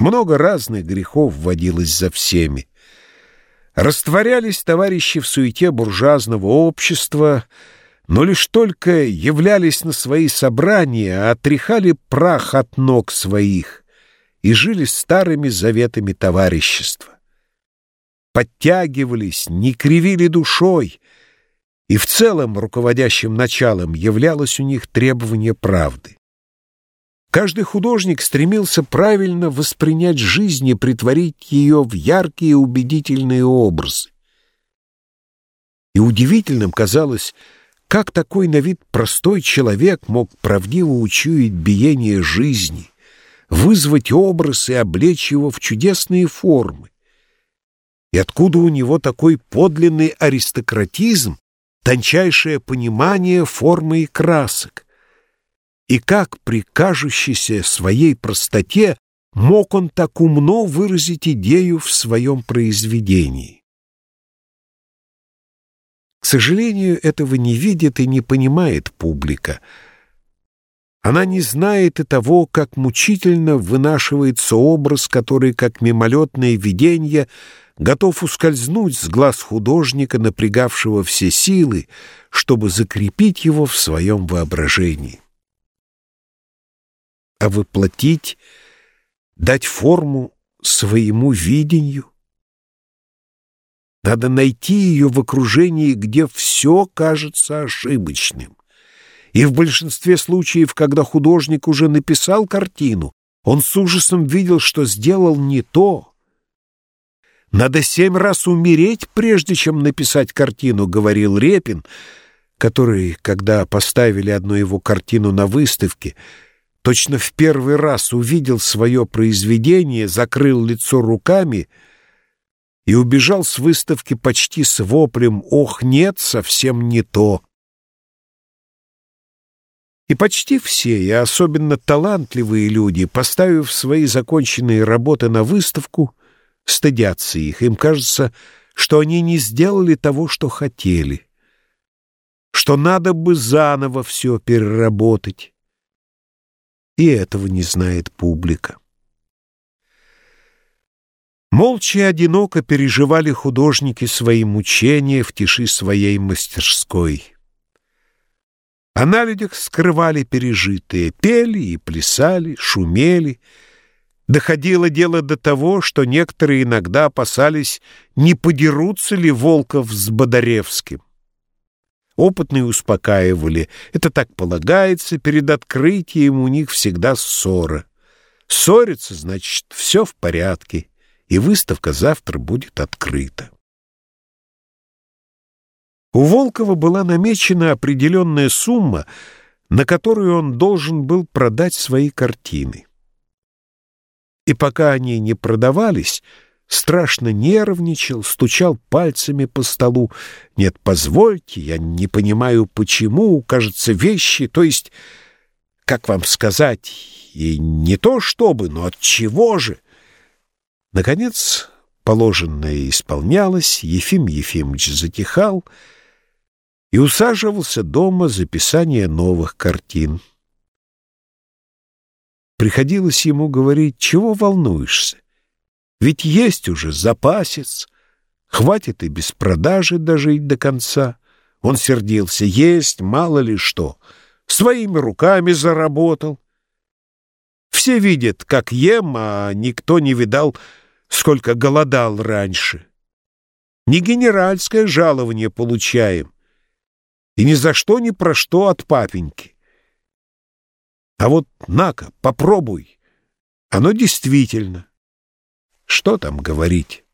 Много разных грехов вводилось за всеми. Растворялись товарищи в суете буржуазного общества, но лишь только являлись на свои собрания, отряхали прах от ног своих и жили старыми заветами товарищества. Подтягивались, не кривили душой, и в целом руководящим началом являлось у них требование правды. Каждый художник стремился правильно воспринять жизнь и притворить ее в яркие убедительные образы. И удивительным казалось, как такой на вид простой человек мог правдиво учуять биение жизни, вызвать образ и облечь его в чудесные формы. И откуда у него такой подлинный аристократизм, тончайшее понимание формы и красок? И как при кажущейся своей простоте мог он так умно выразить идею в своем произведении. К сожалению, этого не видит и не понимает публика. Она не знает и того, как мучительно вынашивается образ, который, как мимолетное видение, готов ускользнуть с глаз художника, напрягавшего все силы, чтобы закрепить его в своем воображении а воплотить, дать форму своему видению. Надо найти ее в окружении, где все кажется ошибочным. И в большинстве случаев, когда художник уже написал картину, он с ужасом видел, что сделал не то. «Надо семь раз умереть, прежде чем написать картину», — говорил Репин, который, когда поставили одну его картину на выставке, — точно в первый раз увидел свое произведение, закрыл лицо руками и убежал с выставки почти с воплем «Ох, нет, совсем не то!». И почти все, и особенно талантливые люди, поставив свои законченные работы на выставку, стыдятся их. Им кажется, что они не сделали того, что хотели, что надо бы заново все переработать и этого не знает публика. Молча и одиноко переживали художники свои мучения в тиши своей мастерской. А на людях скрывали пережитые, пели и плясали, шумели. Доходило дело до того, что некоторые иногда опасались, не подерутся ли Волков с Бодаревским. Опытные успокаивали. Это так полагается, перед открытием у них всегда ссора. Ссориться, значит, все в порядке, и выставка завтра будет открыта. У Волкова была намечена определенная сумма, на которую он должен был продать свои картины. И пока они не продавались, страшно нервничал, стучал пальцами по столу. «Нет, позвольте, я не понимаю, почему, кажется, вещи, то есть, как вам сказать, и не то чтобы, но от чего же?» Наконец, положенное исполнялось, Ефим Ефимович затихал и усаживался дома за писание новых картин. Приходилось ему говорить, чего волнуешься? Ведь есть уже запасец, хватит и без продажи дожить до конца. Он сердился, есть мало ли что, своими руками заработал. Все видят, как ем, а никто не видал, сколько голодал раньше. Не генеральское жалование получаем, и ни за что ни про что от папеньки. А вот на-ка, попробуй, оно действительно что там говорить?